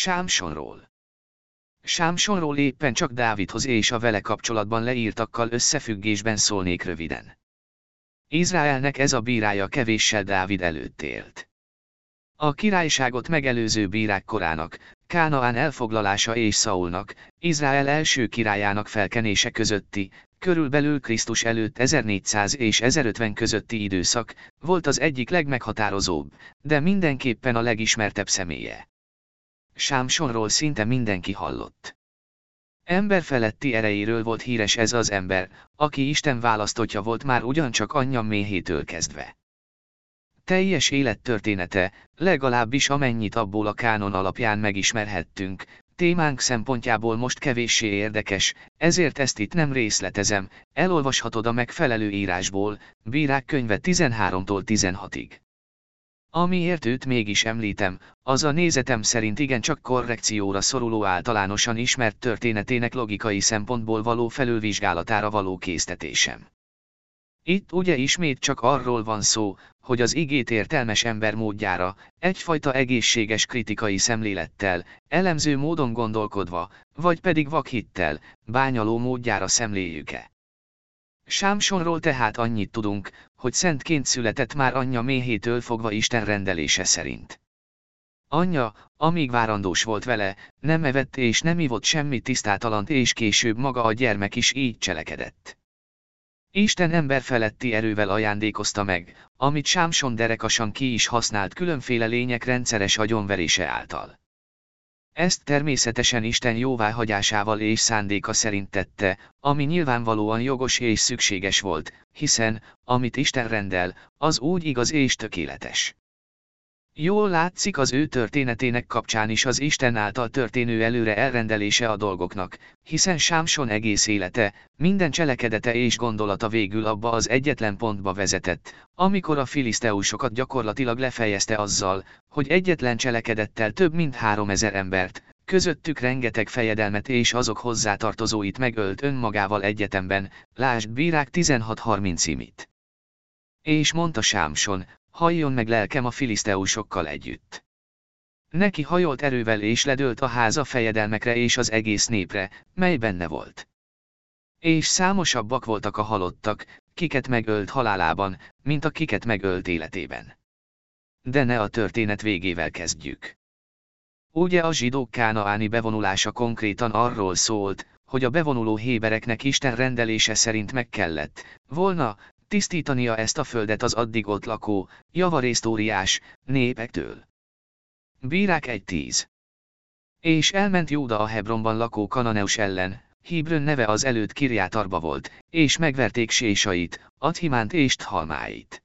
Sámsonról Sámsonról éppen csak Dávidhoz és a vele kapcsolatban leírtakkal összefüggésben szólnék röviden. Izraelnek ez a bírája kevéssel Dávid előtt élt. A királyságot megelőző bírák korának, Kánaán elfoglalása és Saulnak, Izrael első királyának felkenése közötti, körülbelül Krisztus előtt 1400 és 1050 közötti időszak, volt az egyik legmeghatározóbb, de mindenképpen a legismertebb személye. Sámsonról szinte mindenki hallott. Ember feletti erejéről volt híres ez az ember, aki Isten választotja volt már ugyancsak anyja méhétől kezdve. Teljes élettörténete, legalábbis amennyit abból a kánon alapján megismerhettünk, témánk szempontjából most kevéssé érdekes, ezért ezt itt nem részletezem, elolvashatod a megfelelő írásból, Bírák könyve 13-tól 16-ig. Amiért őt mégis említem, az a nézetem szerint igencsak korrekcióra szoruló általánosan ismert történetének logikai szempontból való felülvizsgálatára való késztetésem. Itt ugye ismét csak arról van szó, hogy az igét értelmes ember módjára, egyfajta egészséges kritikai szemlélettel, elemző módon gondolkodva, vagy pedig vakhittel, bányaló módjára szemléljük-e. Sámsonról tehát annyit tudunk, hogy szentként született már anyja méhétől fogva Isten rendelése szerint. Anyja, amíg várandós volt vele, nem evett és nem ivott semmi tisztátalant és később maga a gyermek is így cselekedett. Isten ember feletti erővel ajándékozta meg, amit Sámson derekasan ki is használt különféle lények rendszeres agyonverése által. Ezt természetesen Isten jóváhagyásával és szándéka szerint tette, ami nyilvánvalóan jogos és szükséges volt, hiszen, amit Isten rendel, az úgy igaz és tökéletes. Jól látszik az ő történetének kapcsán is az Isten által történő előre elrendelése a dolgoknak, hiszen Sámson egész élete, minden cselekedete és gondolata végül abba az egyetlen pontba vezetett, amikor a filiszteusokat gyakorlatilag lefejezte azzal, hogy egyetlen cselekedettel több mint három ezer embert, közöttük rengeteg fejedelmet és azok hozzátartozóit megölt önmagával egyetemben, lásd bírák 16.30 imit. És mondta Sámson, halljon meg lelkem a filiszteusokkal együtt. Neki hajolt erővel és ledőlt a háza fejedelmekre és az egész népre, mely benne volt. És számosabbak voltak a halottak, kiket megölt halálában, mint a kiket megölt életében. De ne a történet végével kezdjük. Ugye a zsidók kánaáni bevonulása konkrétan arról szólt, hogy a bevonuló hébereknek Isten rendelése szerint meg kellett, volna, tisztítania ezt a földet az addig ott lakó, javarészt óriás, népektől. Bírák 1.10 És elment Jóda a Hebronban lakó Kananeus ellen, Hibrön neve az előtt Kirjátarba volt, és megverték sésait, Adhimánt és Thalmáit.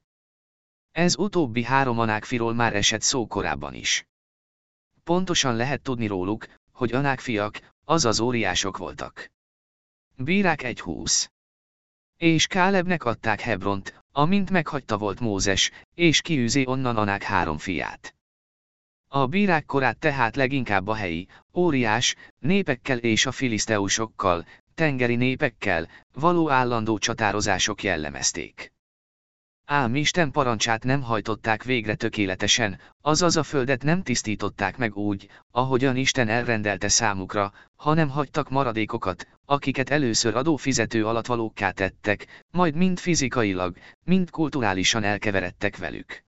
Ez utóbbi három anákfiról már esett szó korábban is. Pontosan lehet tudni róluk, hogy anákfiak, azaz óriások voltak. Bírák 1.20 és Kálebnek adták Hebront, amint meghagyta volt Mózes, és kiűzi onnan Anák három fiát. A bírák korát tehát leginkább a helyi, óriás, népekkel és a filiszteusokkal, tengeri népekkel, való állandó csatározások jellemezték. Ám Isten parancsát nem hajtották végre tökéletesen, azaz a földet nem tisztították meg úgy, ahogyan Isten elrendelte számukra, hanem hagytak maradékokat, akiket először adófizető alatvalókká tettek, majd mind fizikailag, mind kulturálisan elkeveredtek velük.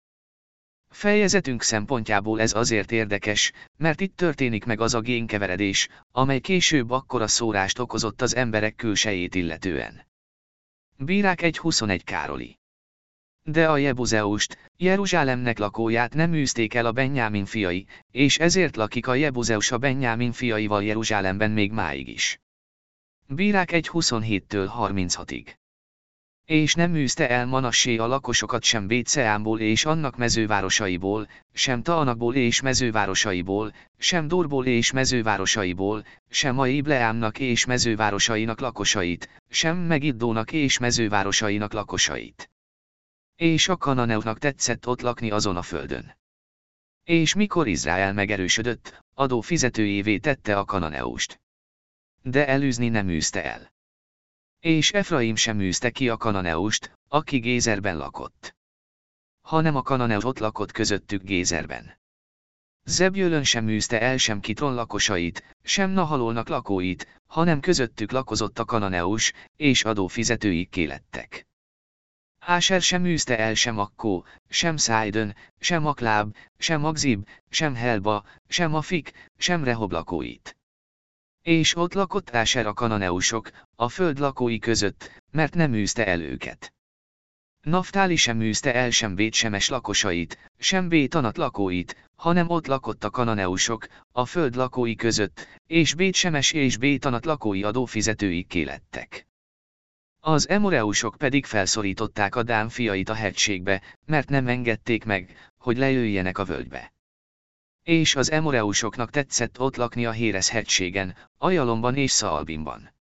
Fejezetünk szempontjából ez azért érdekes, mert itt történik meg az a génkeveredés, amely később akkora szórást okozott az emberek külsejét illetően. Bírák 1.21 Károli de a Jebuzeust, Jeruzsálemnek lakóját nem űzték el a Benyámin fiai, és ezért lakik a Jebuzeus a Benyámin fiaival Jeruzsálemben még máig is. Bírák 1.27-től 36-ig. És nem űzte el Manassé a lakosokat sem Béceámból és annak mezővárosaiból, sem Taanakból és mezővárosaiból, sem Dorból és mezővárosaiból, sem a Ibleámnak és mezővárosainak lakosait, sem Megiddónak és mezővárosainak lakosait. És a kananeuknak tetszett ott lakni azon a földön. És mikor Izrael megerősödött, adó fizetőjévé tette a kananeust. De elűzni nem űzte el. És Efraim sem űzte ki a kananeust, aki Gézerben lakott. Hanem a kananeus ott lakott közöttük Gézerben. Zebjölön sem űzte el sem Kitron lakosait, sem Nahalolnak lakóit, hanem közöttük lakozott a kananeus, és adófizetőik lettek. Áser sem űzte el sem Akkó, sem Szájdön, sem Akláb, sem Akzib, sem Helba, sem Afik, sem Rehob lakóit. És ott lakott Áser a kananeusok, a föld lakói között, mert nem űzte el őket. Naftáli sem űzte el sem Bétsemes lakosait, sem Bétanat lakóit, hanem ott lakott a kananeusok, a föld lakói között, és Bétsemes és Bétanat lakói adófizetői lettek. Az emoreusok pedig felszorították a Dán fiait a hegységbe, mert nem engedték meg, hogy lejöjjenek a völgybe. És az emoreusoknak tetszett ott lakni a Hérez hegységen, Ajalomban és Szalbinban.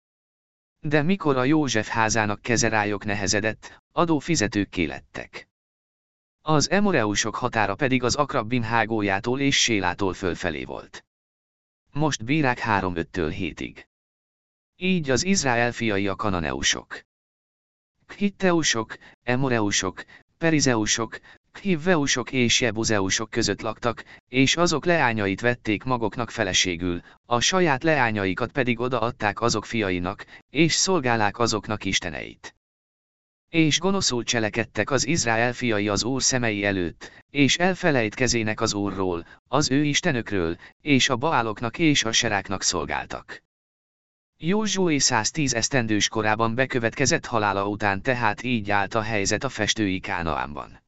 De mikor a József házának kezerájok nehezedett, adófizetők lettek. Az emoreusok határa pedig az Akrabbim hágójától és Sélától fölfelé volt. Most bírák 3-5-től 7-ig. Így az Izrael fiai a kananeusok. Hitteusok, Emoreusok, Perizeusok, Hivveusok és Jebuzeusok között laktak, és azok leányait vették magoknak feleségül, a saját leányaikat pedig odaadták azok fiainak, és szolgálák azoknak isteneit. És gonoszul cselekedtek az Izrael fiai az Úr szemei előtt, és elfelejtkezének az Úrról, az ő istenökről, és a baáloknak és a seráknak szolgáltak. Józsué 110 esztendős korában bekövetkezett halála után tehát így állt a helyzet a festői Kánaánban.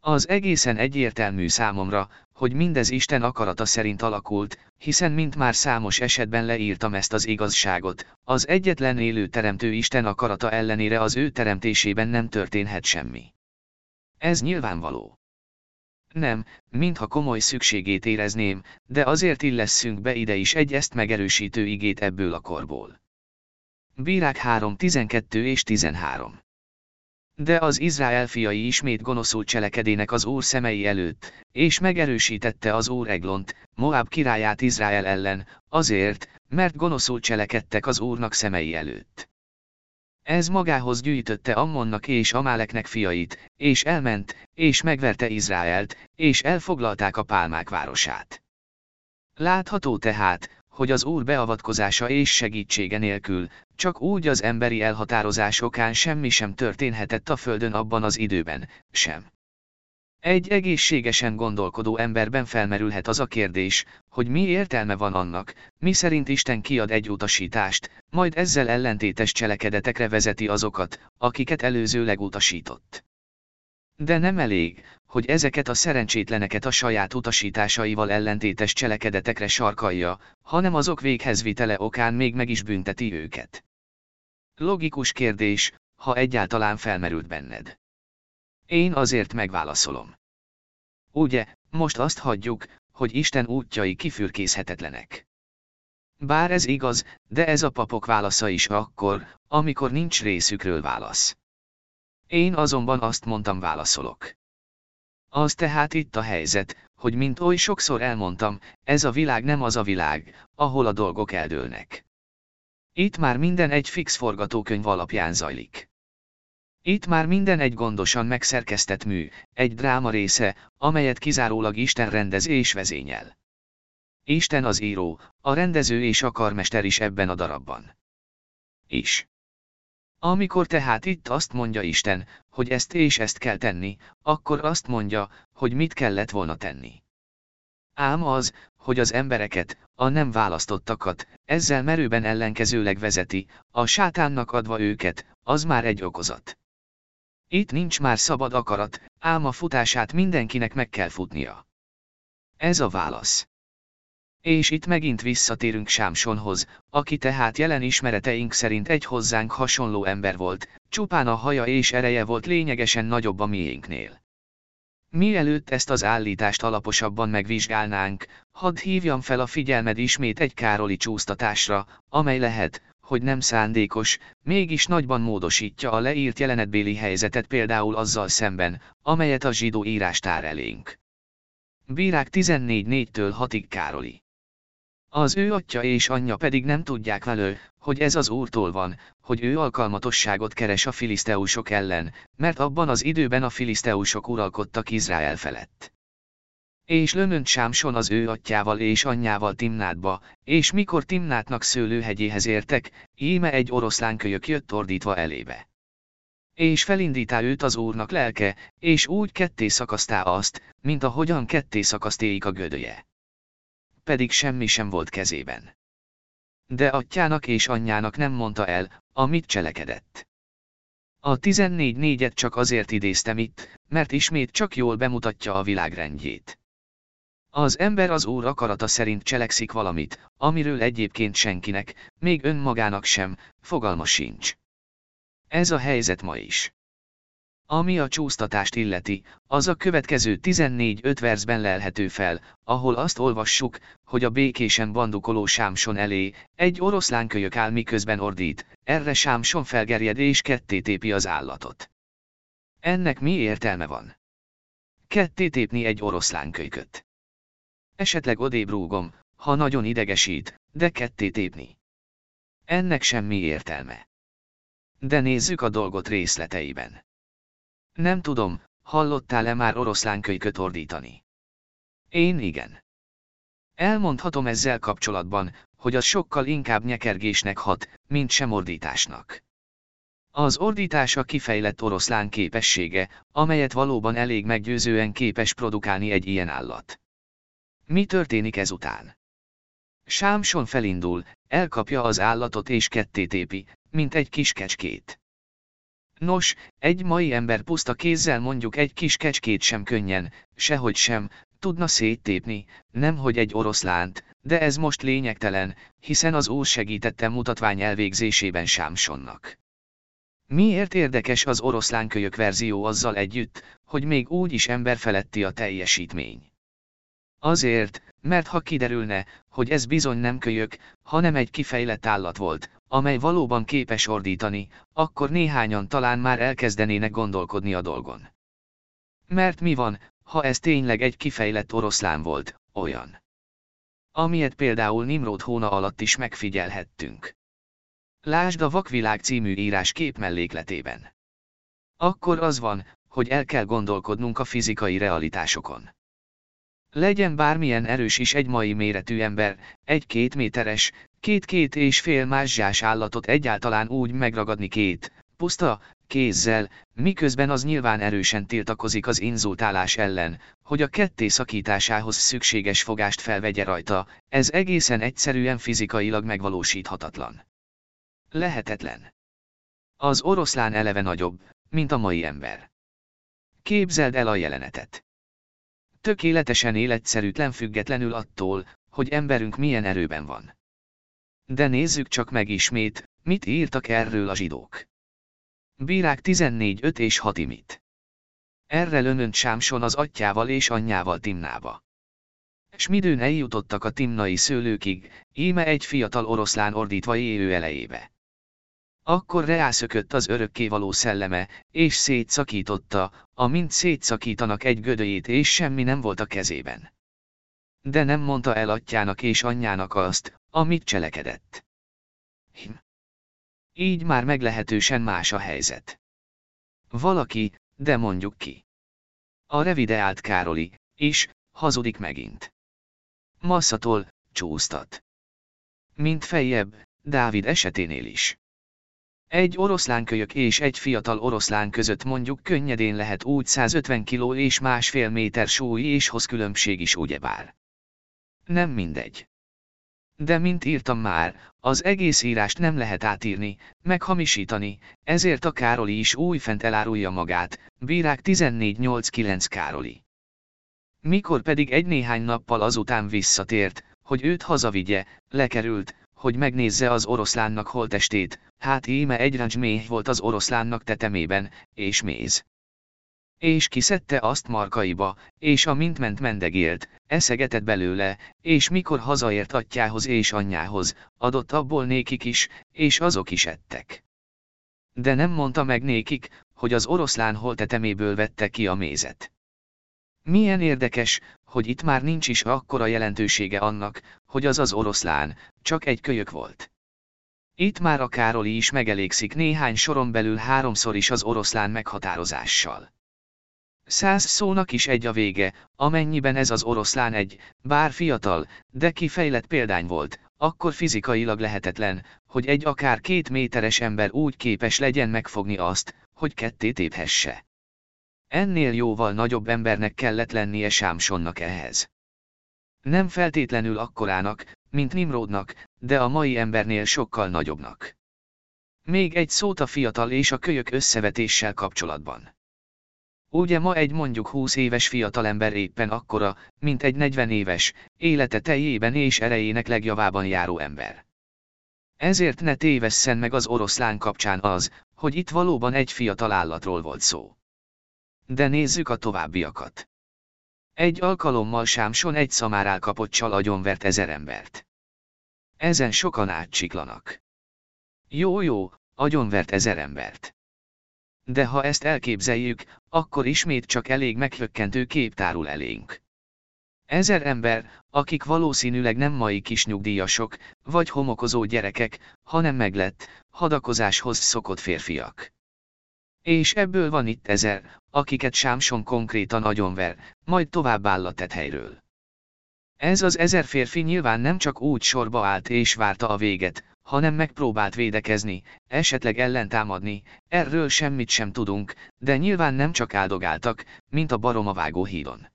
Az egészen egyértelmű számomra, hogy mindez Isten akarata szerint alakult, hiszen mint már számos esetben leírtam ezt az igazságot, az egyetlen élő teremtő Isten akarata ellenére az ő teremtésében nem történhet semmi. Ez nyilvánvaló. Nem, mintha komoly szükségét érezném, de azért illesszünk be ide is egy ezt megerősítő igét ebből a korból. Bírák 3, 12 és 13 de az Izrael fiai ismét gonoszul cselekedének az Úr szemei előtt, és megerősítette az Úr Eglont, Moab királyát Izrael ellen, azért, mert gonoszul cselekedtek az Úrnak szemei előtt. Ez magához gyűjtötte Ammonnak és Amáleknek fiait, és elment, és megverte Izraelt, és elfoglalták a pálmák városát. Látható tehát, hogy az Úr beavatkozása és segítsége nélkül, csak úgy az emberi elhatározás okán semmi sem történhetett a Földön abban az időben, sem. Egy egészségesen gondolkodó emberben felmerülhet az a kérdés, hogy mi értelme van annak, mi szerint Isten kiad egy utasítást, majd ezzel ellentétes cselekedetekre vezeti azokat, akiket előzőleg utasított. De nem elég, hogy ezeket a szerencsétleneket a saját utasításaival ellentétes cselekedetekre sarkalja, hanem azok véghez vitele okán még meg is bünteti őket. Logikus kérdés, ha egyáltalán felmerült benned. Én azért megválaszolom. Ugye, most azt hagyjuk, hogy Isten útjai kifürkészhetetlenek. Bár ez igaz, de ez a papok válasza is akkor, amikor nincs részükről válasz. Én azonban azt mondtam válaszolok. Az tehát itt a helyzet, hogy mint oly sokszor elmondtam, ez a világ nem az a világ, ahol a dolgok eldőlnek. Itt már minden egy fix forgatókönyv alapján zajlik. Itt már minden egy gondosan megszerkesztett mű, egy dráma része, amelyet kizárólag Isten rendez és vezényel. Isten az író, a rendező és a karmester is ebben a darabban. Is. Amikor tehát itt azt mondja Isten, hogy ezt és ezt kell tenni, akkor azt mondja, hogy mit kellett volna tenni. Ám az, hogy az embereket, a nem választottakat, ezzel merőben ellenkezőleg vezeti, a sátánnak adva őket, az már egy okozat. Itt nincs már szabad akarat, ám a futását mindenkinek meg kell futnia. Ez a válasz. És itt megint visszatérünk Sámsonhoz, aki tehát jelen ismereteink szerint egy hozzánk hasonló ember volt, csupán a haja és ereje volt lényegesen nagyobb a miénknél. Mielőtt ezt az állítást alaposabban megvizsgálnánk, hadd hívjam fel a figyelmed ismét egy Károli csúsztatásra, amely lehet, hogy nem szándékos, mégis nagyban módosítja a leírt jelenetbéli helyzetet például azzal szemben, amelyet a zsidó írás tár elénk. Bírák 14.4-től 6-ig Károli. Az ő atya és anyja pedig nem tudják velő, hogy ez az úrtól van, hogy ő alkalmatosságot keres a filiszteusok ellen, mert abban az időben a filiszteusok uralkodtak Izrael felett. És lönönt Sámson az ő atyával és anyjával Timnátba, és mikor Timnátnak szőlőhegyéhez értek, íme egy oroszlánkölyök jött ordítva elébe. És felindítá őt az úrnak lelke, és úgy ketté szakasztá azt, mint ahogyan ketté szakasztéik a gödöje. Pedig semmi sem volt kezében. De atyának és anyjának nem mondta el, amit cselekedett. A 14 négyet csak azért idéztem itt, mert ismét csak jól bemutatja a világrendjét. Az ember az Úr akarata szerint cselekszik valamit, amiről egyébként senkinek, még önmagának sem, fogalma sincs. Ez a helyzet ma is. Ami a csúsztatást illeti, az a következő 14-5 versben lelhető fel, ahol azt olvassuk, hogy a békésen bandukoló Sámson elé, egy oroszlánkölyök áll miközben ordít, erre Sámson felgerjed és ketté tépi az állatot. Ennek mi értelme van? Ketté tépni egy oroszlánkölyköt. Esetleg odébb rúgom, ha nagyon idegesít, de ketté tépni. Ennek semmi értelme. De nézzük a dolgot részleteiben. Nem tudom, hallottál-e már oroszlánkölyköt ordítani? Én igen. Elmondhatom ezzel kapcsolatban, hogy az sokkal inkább nyekergésnek hat, mint sem ordításnak. Az ordítása kifejlett oroszlán képessége, amelyet valóban elég meggyőzően képes produkálni egy ilyen állat. Mi történik ezután? Sámson felindul, elkapja az állatot és kettétépi, mint egy kis kecskét. Nos, egy mai ember puszta kézzel mondjuk egy kis kecskét sem könnyen, sehogy sem, tudna széttépni, nemhogy egy oroszlánt, de ez most lényegtelen, hiszen az Úr segítette mutatvány elvégzésében Sámsonnak. Miért érdekes az oroszlánkölyök verzió azzal együtt, hogy még úgy is emberfeletti a teljesítmény? Azért, mert ha kiderülne, hogy ez bizony nem kölyök, hanem egy kifejlett állat volt, amely valóban képes ordítani, akkor néhányan talán már elkezdenének gondolkodni a dolgon. Mert mi van, ha ez tényleg egy kifejlett oroszlán volt, olyan. Amilyet például Nimrod hóna alatt is megfigyelhettünk. Lásd a Vakvilág című írás kép mellékletében. Akkor az van, hogy el kell gondolkodnunk a fizikai realitásokon. Legyen bármilyen erős is egy mai méretű ember, egy-két méteres, két-két és fél mászsás állatot egyáltalán úgy megragadni két, puszta, kézzel, miközben az nyilván erősen tiltakozik az inzultálás ellen, hogy a ketté szakításához szükséges fogást felvegye rajta, ez egészen egyszerűen fizikailag megvalósíthatatlan. Lehetetlen. Az oroszlán eleve nagyobb, mint a mai ember. Képzeld el a jelenetet. Tökéletesen életszerűtlen függetlenül attól, hogy emberünk milyen erőben van. De nézzük csak meg ismét, mit írtak erről a zsidók. Bírák 14 5 és 6 imit. Erre lönönt Sámson az atyával és anyjával Timnába. S midőn eljutottak a timnai szőlőkig, íme egy fiatal oroszlán ordítva éő elejébe. Akkor reászökött az örökkévaló szelleme, és szétszakította, amint szétszakítanak egy gödöjét és semmi nem volt a kezében. De nem mondta el atyának és anyjának azt, amit cselekedett. Hm. Így már meglehetősen más a helyzet. Valaki, de mondjuk ki. A revideált Károli, is, hazudik megint. Masszatól, csúsztat. Mint fejjebb, Dávid eseténél is. Egy oroszlánkölyök és egy fiatal oroszlán között mondjuk könnyedén lehet úgy 150 kg és másfél méter súly és hozkülönbség is ugyebár. Nem mindegy. De mint írtam már, az egész írást nem lehet átírni, meghamisítani, ezért a Károli is újfent elárulja magát, bírák 14-8-9 Károli. Mikor pedig egy néhány nappal azután visszatért, hogy őt hazavigye, lekerült, hogy megnézze az oroszlánnak holtestét, hát íme egy méh volt az oroszlánnak tetemében, és méz. És kiszedte azt markaiba, és amint ment mendegélt, eszegetett belőle, és mikor hazaért atyához és anyjához, adott abból nékik is, és azok is ettek. De nem mondta meg nékik, hogy az oroszlán holteteméből vette ki a mézet. Milyen érdekes, hogy itt már nincs is akkora jelentősége annak, hogy az az oroszlán, csak egy kölyök volt. Itt már a Károli is megelégszik néhány soron belül háromszor is az oroszlán meghatározással. Száz szónak is egy a vége, amennyiben ez az oroszlán egy, bár fiatal, de kifejlett példány volt, akkor fizikailag lehetetlen, hogy egy akár két méteres ember úgy képes legyen megfogni azt, hogy ketté téphesse. Ennél jóval nagyobb embernek kellett lennie Sámsonnak ehhez. Nem feltétlenül akkorának, mint Nimrodnak, de a mai embernél sokkal nagyobbnak. Még egy szót a fiatal és a kölyök összevetéssel kapcsolatban. Ugye ma egy mondjuk 20 éves fiatalember éppen akkora, mint egy 40 éves, élete teljében és erejének legjavában járó ember. Ezért ne tévesszen meg az oroszlán kapcsán az, hogy itt valóban egy fiatal állatról volt szó. De nézzük a továbbiakat. Egy alkalommal Sámson egy szamárál kapott csal agyonvert ezer embert. Ezen sokan átsiklanak. Jó jó, agyonvert ezer embert. De ha ezt elképzeljük, akkor ismét csak elég meghökkentő kép tárul elénk. Ezer ember, akik valószínűleg nem mai kisnyugdíjasok, vagy homokozó gyerekek, hanem meglett, hadakozáshoz szokott férfiak. És ebből van itt ezer, akiket Sámson konkrétan agyonver, majd tovább áll a helyről. Ez az ezer férfi nyilván nem csak úgy sorba állt és várta a véget, hanem megpróbált védekezni, esetleg ellentámadni, erről semmit sem tudunk, de nyilván nem csak áldogáltak, mint a baromavágó hídon.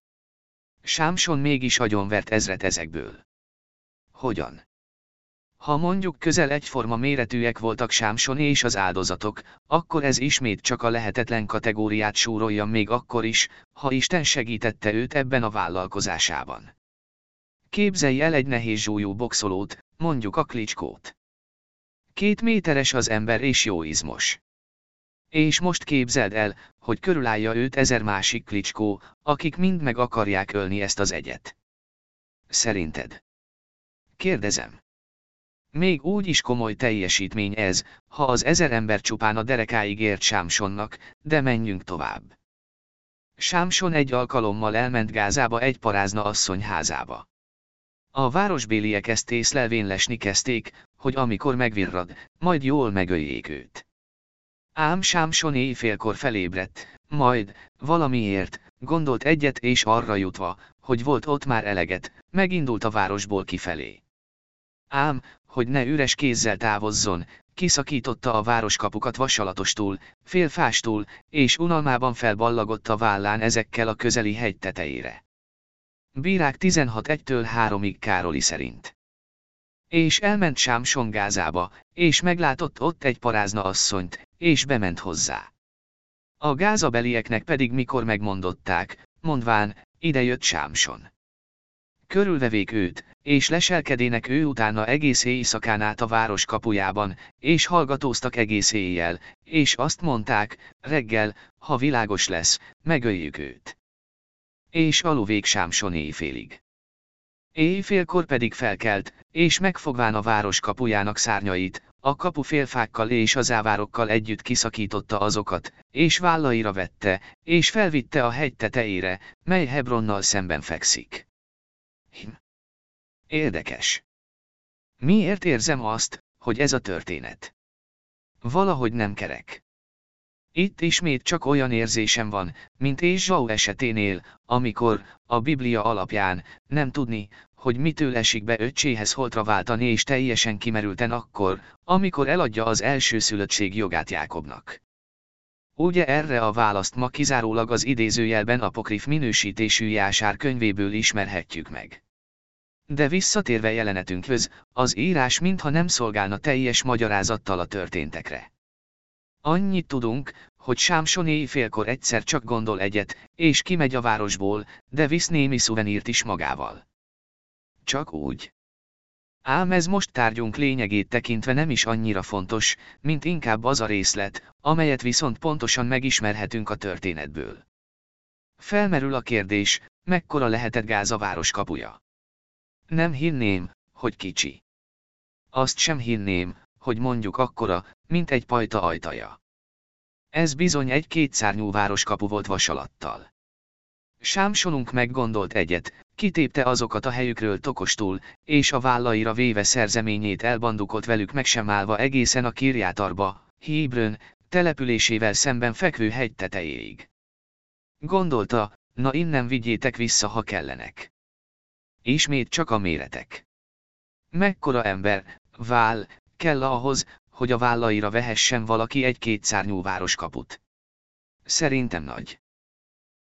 Sámson mégis agyonvert ezret ezekből. Hogyan? Ha mondjuk közel egyforma méretűek voltak Sámson és az áldozatok, akkor ez ismét csak a lehetetlen kategóriát súrolja még akkor is, ha Isten segítette őt ebben a vállalkozásában. Képzelj el egy nehéz zsúlyú boxolót, mondjuk a klicskót. Két méteres az ember és jó izmos. És most képzeld el, hogy körülállja őt ezer másik klicskó, akik mind meg akarják ölni ezt az egyet. Szerinted? Kérdezem. Még úgy is komoly teljesítmény ez, ha az ezer ember csupán a derekáig ért Sámsonnak, de menjünk tovább. Sámson egy alkalommal elment Gázába egy parázna asszony házába. A városbéliek ezt észlelvén lesni kezdték, hogy amikor megvirrad, majd jól megöljék őt. Ám Sámson éjfélkor felébredt, majd, valamiért, gondolt egyet és arra jutva, hogy volt ott már eleget, megindult a városból kifelé. Ám, hogy ne üres kézzel távozzon, kiszakította a városkapukat vasalatostól, félfástól, és unalmában felballagott a vállán ezekkel a közeli hegy tetejére. Bírák 16-1-től 3-ig Károli szerint. És elment Sámson Gázába, és meglátott ott egy parázna asszonyt, és bement hozzá. A gázabelieknek pedig mikor megmondották, mondván, ide jött Sámson. Körülvevék őt, és leselkedének ő utána egész éjszakán át a város kapujában, és hallgatóztak egész éjjel, és azt mondták, reggel, ha világos lesz, megöljük őt. És aluvék Sámson éjfélig. Éjfélkor pedig felkelt, és megfogván a város kapujának szárnyait, a kapu félfákkal és az ávárokkal együtt kiszakította azokat, és vállaira vette, és felvitte a hegy tetejére, mely Hebronnal szemben fekszik. Hm. Érdekes. Miért érzem azt, hogy ez a történet? Valahogy nem kerek. Itt ismét csak olyan érzésem van, mint Zsau eseténél, amikor, a Biblia alapján, nem tudni, hogy mitől esik be öccséhez holtra váltani és teljesen kimerülten akkor, amikor eladja az elsőszülöttség jogát Jákobnak. Ugye erre a választ ma kizárólag az idézőjelben apokrif minősítésű Jásár könyvéből ismerhetjük meg. De visszatérve jelenetünkhöz, az írás mintha nem szolgálna teljes magyarázattal a történtekre. Annyit tudunk, hogy Sámson éjfélkor egyszer csak gondol egyet, és kimegy a városból, de visz némi szuvenírt is magával. Csak úgy. Ám ez most tárgyunk lényegét tekintve nem is annyira fontos, mint inkább az a részlet, amelyet viszont pontosan megismerhetünk a történetből. Felmerül a kérdés, mekkora lehetett Gáz a város kapuja. Nem hinném, hogy kicsi. Azt sem hinném, hogy mondjuk akkora, mint egy pajta ajtaja. Ez bizony egy kétszárnyú városkapu volt vasalattal. Sámsonunk meggondolt egyet, kitépte azokat a helyükről tokostul, és a vállaira véve szerzeményét elbandukolt velük meg sem állva egészen a Kirjátarba, Híbrön, településével szemben fekvő hegy tetejéig. Gondolta, na innen vigyétek vissza, ha kellenek. Ismét csak a méretek. Mekkora ember, vál, kell ahhoz, hogy a vállaira vehessen valaki egy kétszárnyú városkaput. Szerintem nagy.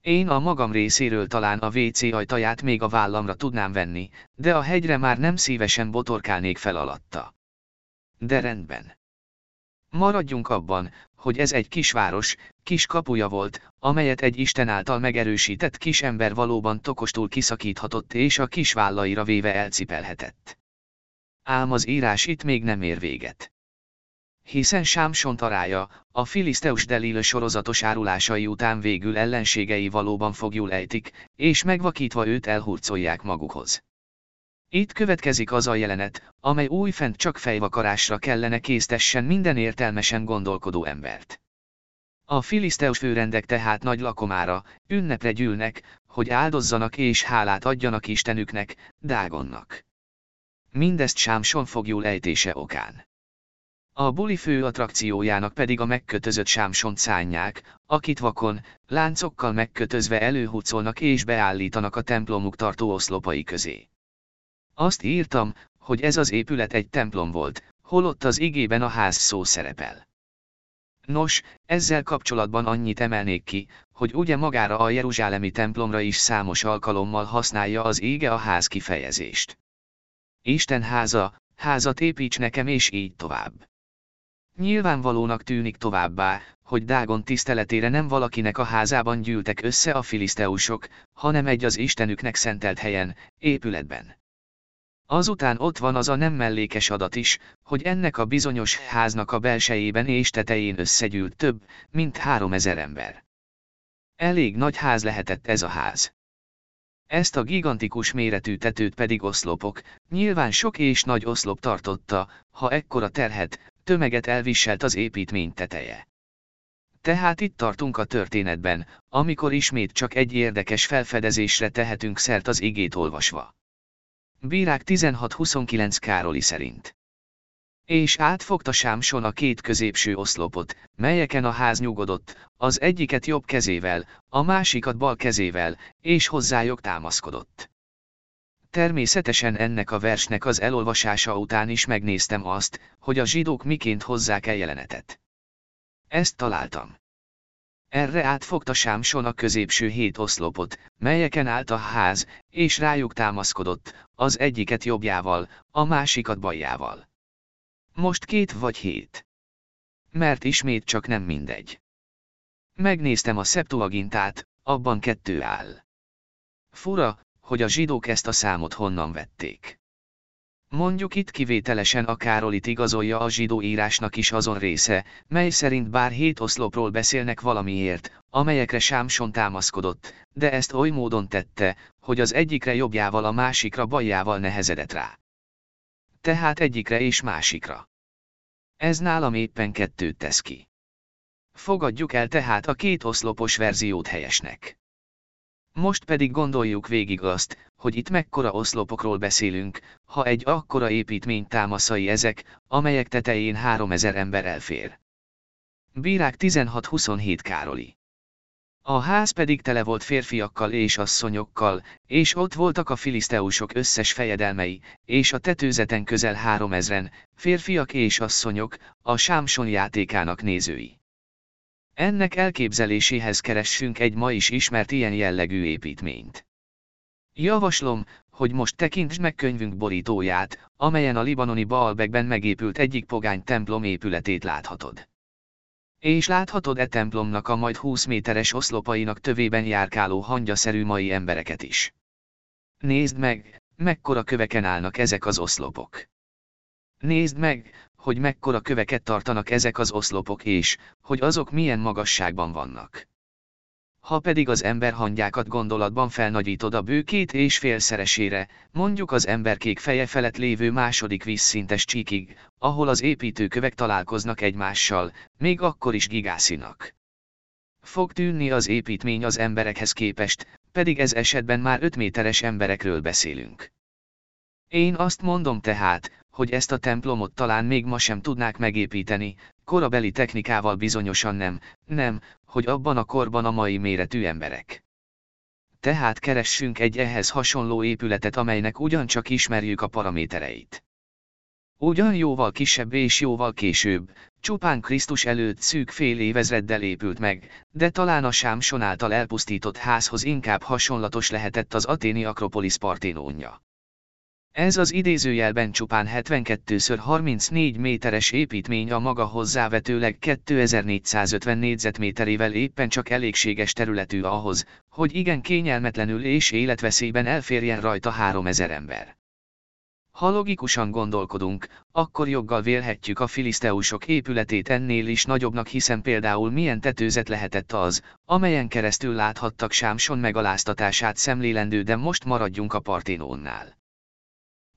Én a magam részéről talán a WC ajtaját még a vállamra tudnám venni, de a hegyre már nem szívesen botorkálnék fel alatta. De rendben. Maradjunk abban, hogy ez egy kisváros, kis kapuja volt, amelyet egy Isten által megerősített kis ember valóban tokostul kiszakíthatott és a kis vállaira véve elcipelhetett. Ám az írás itt még nem ér véget. Hiszen Sámson tarája, a Filiszteus Delil sorozatos árulásai után végül ellenségei valóban fogjul ejtik, és megvakítva őt elhurcolják magukhoz. Itt következik az a jelenet, amely újfent csak fejvakarásra kellene késztessen minden értelmesen gondolkodó embert. A filiszteus főrendek tehát nagy lakomára, ünnepre gyűlnek, hogy áldozzanak és hálát adjanak Istenüknek, Dágonnak. Mindezt Sámson fogjul ejtése okán. A buli fő attrakciójának pedig a megkötözött Sámson szányák, akit vakon, láncokkal megkötözve előhúcolnak és beállítanak a templomuk tartó oszlopai közé. Azt írtam, hogy ez az épület egy templom volt, holott az igében a ház szó szerepel. Nos, ezzel kapcsolatban annyit emelnék ki, hogy ugye magára a Jeruzsálemi templomra is számos alkalommal használja az ége a ház kifejezést. Isten háza, házat építs nekem és így tovább. Nyilvánvalónak tűnik továbbá, hogy Dágon tiszteletére nem valakinek a házában gyűltek össze a filiszteusok, hanem egy az Istenüknek szentelt helyen, épületben. Azután ott van az a nem mellékes adat is, hogy ennek a bizonyos háznak a belsejében és tetején összegyűlt több, mint három ezer ember. Elég nagy ház lehetett ez a ház. Ezt a gigantikus méretű tetőt pedig oszlopok, nyilván sok és nagy oszlop tartotta, ha ekkora terhet, tömeget elviselt az építmény teteje. Tehát itt tartunk a történetben, amikor ismét csak egy érdekes felfedezésre tehetünk szert az igét olvasva. Bírák 16-29 Károli szerint. És átfogta Sámson a két középső oszlopot, melyeken a ház nyugodott, az egyiket jobb kezével, a másikat bal kezével, és hozzájuk támaszkodott. Természetesen ennek a versnek az elolvasása után is megnéztem azt, hogy a zsidók miként hozzák el jelenetet. Ezt találtam. Erre átfogta Sámson a középső hét oszlopot, melyeken állt a ház, és rájuk támaszkodott, az egyiket jobbjával, a másikat baljával. Most két vagy hét. Mert ismét csak nem mindegy. Megnéztem a Septuagintát, abban kettő áll. Fura, hogy a zsidók ezt a számot honnan vették. Mondjuk itt kivételesen a Károlit igazolja a zsidó írásnak is azon része, mely szerint bár hét oszlopról beszélnek valamiért, amelyekre Sámson támaszkodott, de ezt oly módon tette, hogy az egyikre jobbjával a másikra baljával nehezedett rá. Tehát egyikre és másikra. Ez nálam éppen kettőt tesz ki. Fogadjuk el tehát a két oszlopos verziót helyesnek. Most pedig gondoljuk végig azt, hogy itt mekkora oszlopokról beszélünk, ha egy akkora építmény támaszai ezek, amelyek tetején 3000 ember elfér. Bírák 16-27 Károli. A ház pedig tele volt férfiakkal és asszonyokkal, és ott voltak a filiszteusok összes fejedelmei, és a tetőzeten közel háromezren, férfiak és asszonyok, a Sámson játékának nézői. Ennek elképzeléséhez keressünk egy ma is ismert ilyen jellegű építményt. Javaslom, hogy most tekintsd meg könyvünk borítóját, amelyen a libanoni Baalbekben megépült egyik pogány templom épületét láthatod. És láthatod e templomnak a majd 20 méteres oszlopainak tövében járkáló hangyaszerű mai embereket is. Nézd meg, mekkora köveken állnak ezek az oszlopok. Nézd meg, hogy mekkora köveket tartanak ezek az oszlopok és, hogy azok milyen magasságban vannak. Ha pedig az ember hangyákat gondolatban felnagyítod a bő két és félszeresére, mondjuk az emberkék feje felett lévő második vízszintes csíkig, ahol az építőkövek találkoznak egymással, még akkor is gigászinak. Fog tűnni az építmény az emberekhez képest, pedig ez esetben már 5 méteres emberekről beszélünk. Én azt mondom tehát, hogy ezt a templomot talán még ma sem tudnák megépíteni, korabeli technikával bizonyosan nem, nem, hogy abban a korban a mai méretű emberek. Tehát keressünk egy ehhez hasonló épületet, amelynek ugyancsak ismerjük a paramétereit. Ugyan jóval kisebb és jóval később, csupán Krisztus előtt szűk fél évezreddel épült meg, de talán a Sámson által elpusztított házhoz inkább hasonlatos lehetett az aténi Akropolis parténónja. Ez az idézőjelben csupán 72x34 méteres építmény a maga hozzávetőleg 2450 négyzetméterével éppen csak elégséges területű ahhoz, hogy igen kényelmetlenül és életveszélyben elférjen rajta 3000 ember. Ha logikusan gondolkodunk, akkor joggal vélhetjük a filiszteusok épületét ennél is nagyobbnak hiszen például milyen tetőzet lehetett az, amelyen keresztül láthattak Sámson megaláztatását szemlélendő de most maradjunk a Parténónnál.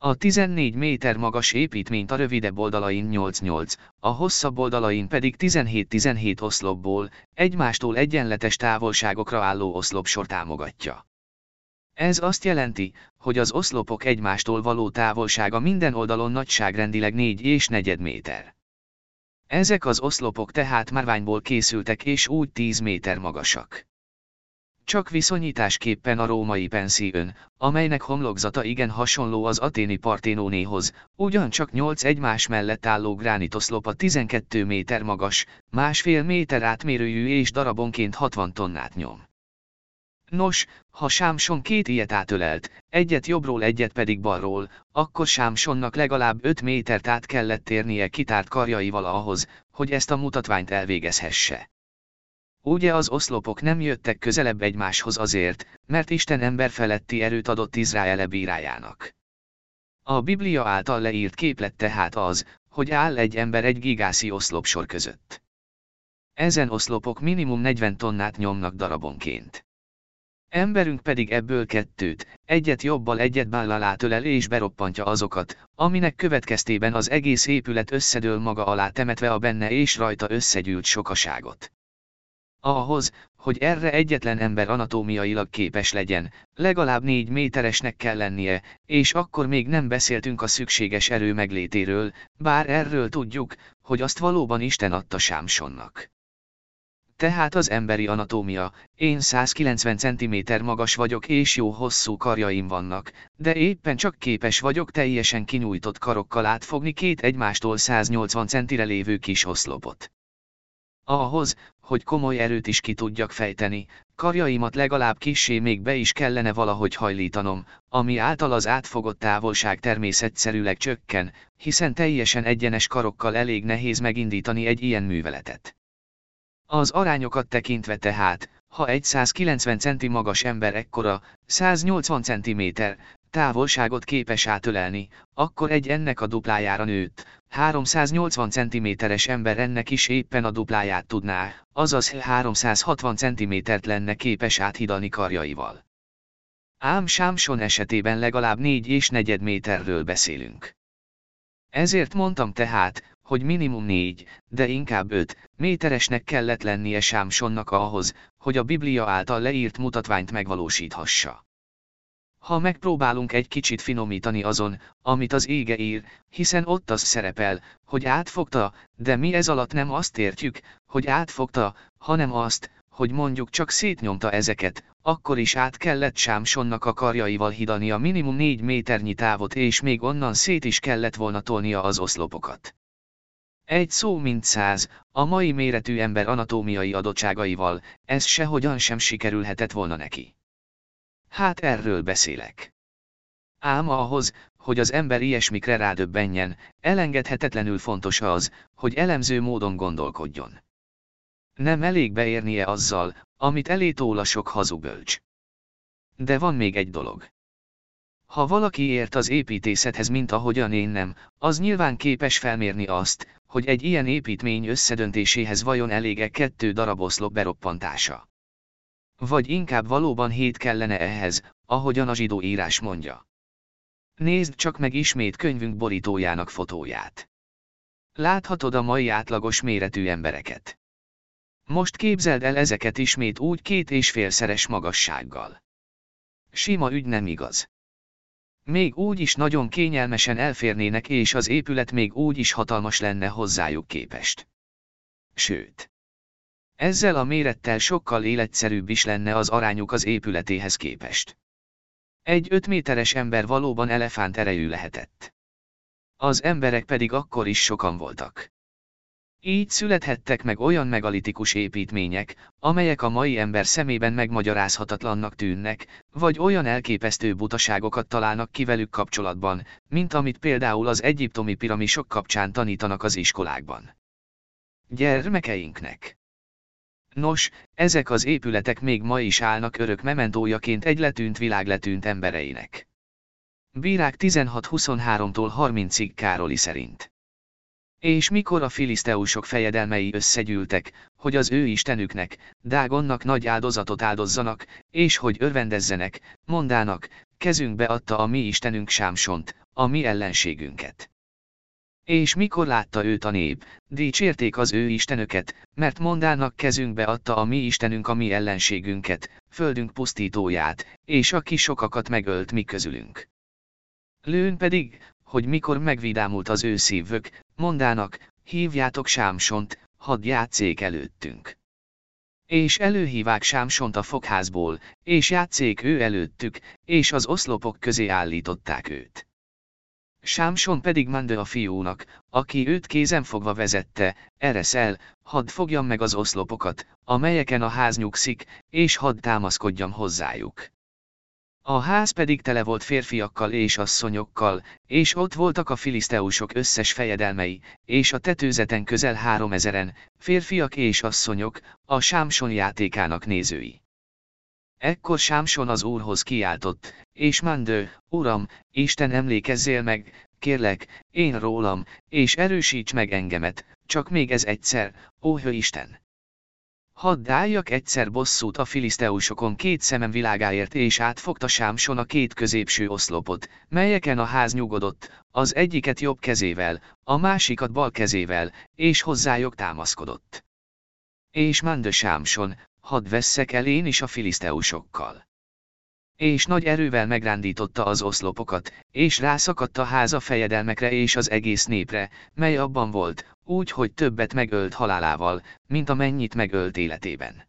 A 14 méter magas építményt a rövidebb oldalain 8-8, a hosszabb oldalain pedig 17-17 oszlopból, egymástól egyenletes távolságokra álló oszlopsor támogatja. Ez azt jelenti, hogy az oszlopok egymástól való távolsága minden oldalon nagyságrendileg 4 és negyed méter. Ezek az oszlopok tehát márványból készültek és úgy 10 méter magasak. Csak viszonyításképpen a római Pension, amelynek homlokzata igen hasonló az aténi Parténónéhoz, ugyancsak 8 egymás mellett álló gránitoszlop a 12 méter magas, másfél méter átmérőjű és darabonként 60 tonnát nyom. Nos, ha Sámson két ilyet átölelt, egyet jobbról egyet pedig balról, akkor Sámsonnak legalább 5 métert át kellett térnie kitárt karjaival ahhoz, hogy ezt a mutatványt elvégezhesse. Ugye az oszlopok nem jöttek közelebb egymáshoz azért, mert Isten ember feletti erőt adott Izraele bírájának. A Biblia által leírt képlet tehát az, hogy áll egy ember egy gigászi oszlopsor között. Ezen oszlopok minimum 40 tonnát nyomnak darabonként. Emberünk pedig ebből kettőt, egyet jobbal egyet bállal átölel és beroppantja azokat, aminek következtében az egész épület összedől maga alá temetve a benne és rajta összegyűlt sokaságot. Ahhoz, hogy erre egyetlen ember anatómiailag képes legyen, legalább négy méteresnek kell lennie, és akkor még nem beszéltünk a szükséges erő meglétéről, bár erről tudjuk, hogy azt valóban Isten adta Sámsonnak. Tehát az emberi anatómia, én 190 cm magas vagyok és jó hosszú karjaim vannak, de éppen csak képes vagyok teljesen kinyújtott karokkal átfogni két egymástól 180 centire lévő kis oszlopot. Ahhoz, hogy komoly erőt is ki tudjak fejteni, karjaimat legalább kissé még be is kellene valahogy hajlítanom, ami által az átfogott távolság természetszerűleg csökken, hiszen teljesen egyenes karokkal elég nehéz megindítani egy ilyen műveletet. Az arányokat tekintve tehát, ha egy 190 cm magas ember ekkora, 180 cm, távolságot képes átölelni, akkor egy ennek a duplájára nőtt, 380 cm-es ember ennek is éppen a dupláját tudná, azaz 360 cm-t lenne képes áthidalni karjaival. Ám Sámson esetében legalább 4 és negyed méterről beszélünk. Ezért mondtam tehát, hogy minimum 4, de inkább 5 méteresnek kellett lennie Sámsonnak ahhoz, hogy a Biblia által leírt mutatványt megvalósíthassa. Ha megpróbálunk egy kicsit finomítani azon, amit az ége ír, hiszen ott az szerepel, hogy átfogta, de mi ez alatt nem azt értjük, hogy átfogta, hanem azt, hogy mondjuk csak szétnyomta ezeket, akkor is át kellett Sámsonnak a karjaival hidani a minimum 4 méternyi távot és még onnan szét is kellett volna tolnia az oszlopokat. Egy szó mint száz, a mai méretű ember anatómiai adottságaival, ez sehogyan sem sikerülhetett volna neki. Hát erről beszélek. Ám ahhoz, hogy az ember ilyesmikre rádöbbenjen, elengedhetetlenül fontos az, hogy elemző módon gondolkodjon. Nem elég beérnie azzal, amit elé tól a sok hazugölcs. De van még egy dolog. Ha valaki ért az építészethez, mint ahogyan én nem, az nyilván képes felmérni azt, hogy egy ilyen építmény összedöntéséhez vajon elége kettő darab oszlop beroppantása. Vagy inkább valóban hét kellene ehhez, ahogyan a zsidó írás mondja. Nézd csak meg ismét könyvünk borítójának fotóját. Láthatod a mai átlagos méretű embereket. Most képzeld el ezeket ismét úgy két és félszeres magassággal. Sima ügy nem igaz. Még úgy is nagyon kényelmesen elférnének és az épület még úgy is hatalmas lenne hozzájuk képest. Sőt. Ezzel a mérettel sokkal életszerűbb is lenne az arányuk az épületéhez képest. Egy 5 méteres ember valóban elefánt erejű lehetett. Az emberek pedig akkor is sokan voltak. Így születhettek meg olyan megalitikus építmények, amelyek a mai ember szemében megmagyarázhatatlannak tűnnek, vagy olyan elképesztő butaságokat találnak ki velük kapcsolatban, mint amit például az egyiptomi piramisok kapcsán tanítanak az iskolákban. Gyermekeinknek. Nos, ezek az épületek még ma is állnak örök mementójaként egy letűnt világ letűnt embereinek. Bírák 16-23-tól 30-ig Károli szerint. És mikor a filiszteusok fejedelmei összegyűltek, hogy az ő istenüknek, Dágonnak nagy áldozatot áldozzanak, és hogy örvendezzenek, mondának, kezünkbe adta a mi istenünk Sámsont, a mi ellenségünket. És mikor látta őt a nép, dicsérték az ő istenöket, mert mondának kezünkbe adta a mi istenünk a mi ellenségünket, földünk pusztítóját, és aki sokakat megölt mi közülünk. Lőn pedig, hogy mikor megvidámult az ő szívük, mondának, hívjátok Sámsont, hadd játszék előttünk. És előhívák Sámsont a fogházból, és játszék ő előttük, és az oszlopok közé állították őt. Sámson pedig Mande a fiúnak, aki őt kézen fogva vezette, ereszel, hadd fogjam meg az oszlopokat, amelyeken a ház nyugszik, és hadd támaszkodjam hozzájuk. A ház pedig tele volt férfiakkal és asszonyokkal, és ott voltak a filiszteusok összes fejedelmei, és a tetőzeten közel háromezeren, férfiak és asszonyok, a Sámson játékának nézői. Ekkor Sámson az úrhoz kiáltott, és Mandő, Uram, Isten emlékezzél meg, kérlek, én rólam, és erősíts meg engemet, csak még ez egyszer, ó Isten! Hadd álljak egyszer bosszút a filiszteusokon két szemem világáért és átfogta Sámson a két középső oszlopot, melyeken a ház nyugodott, az egyiket jobb kezével, a másikat bal kezével, és hozzájuk támaszkodott. És Mande Sámson, hadd vesszek el én is a filiszteusokkal. És nagy erővel megrándította az oszlopokat, és rászakadt a háza fejedelmekre és az egész népre, mely abban volt, úgy, hogy többet megölt halálával, mint amennyit megölt életében.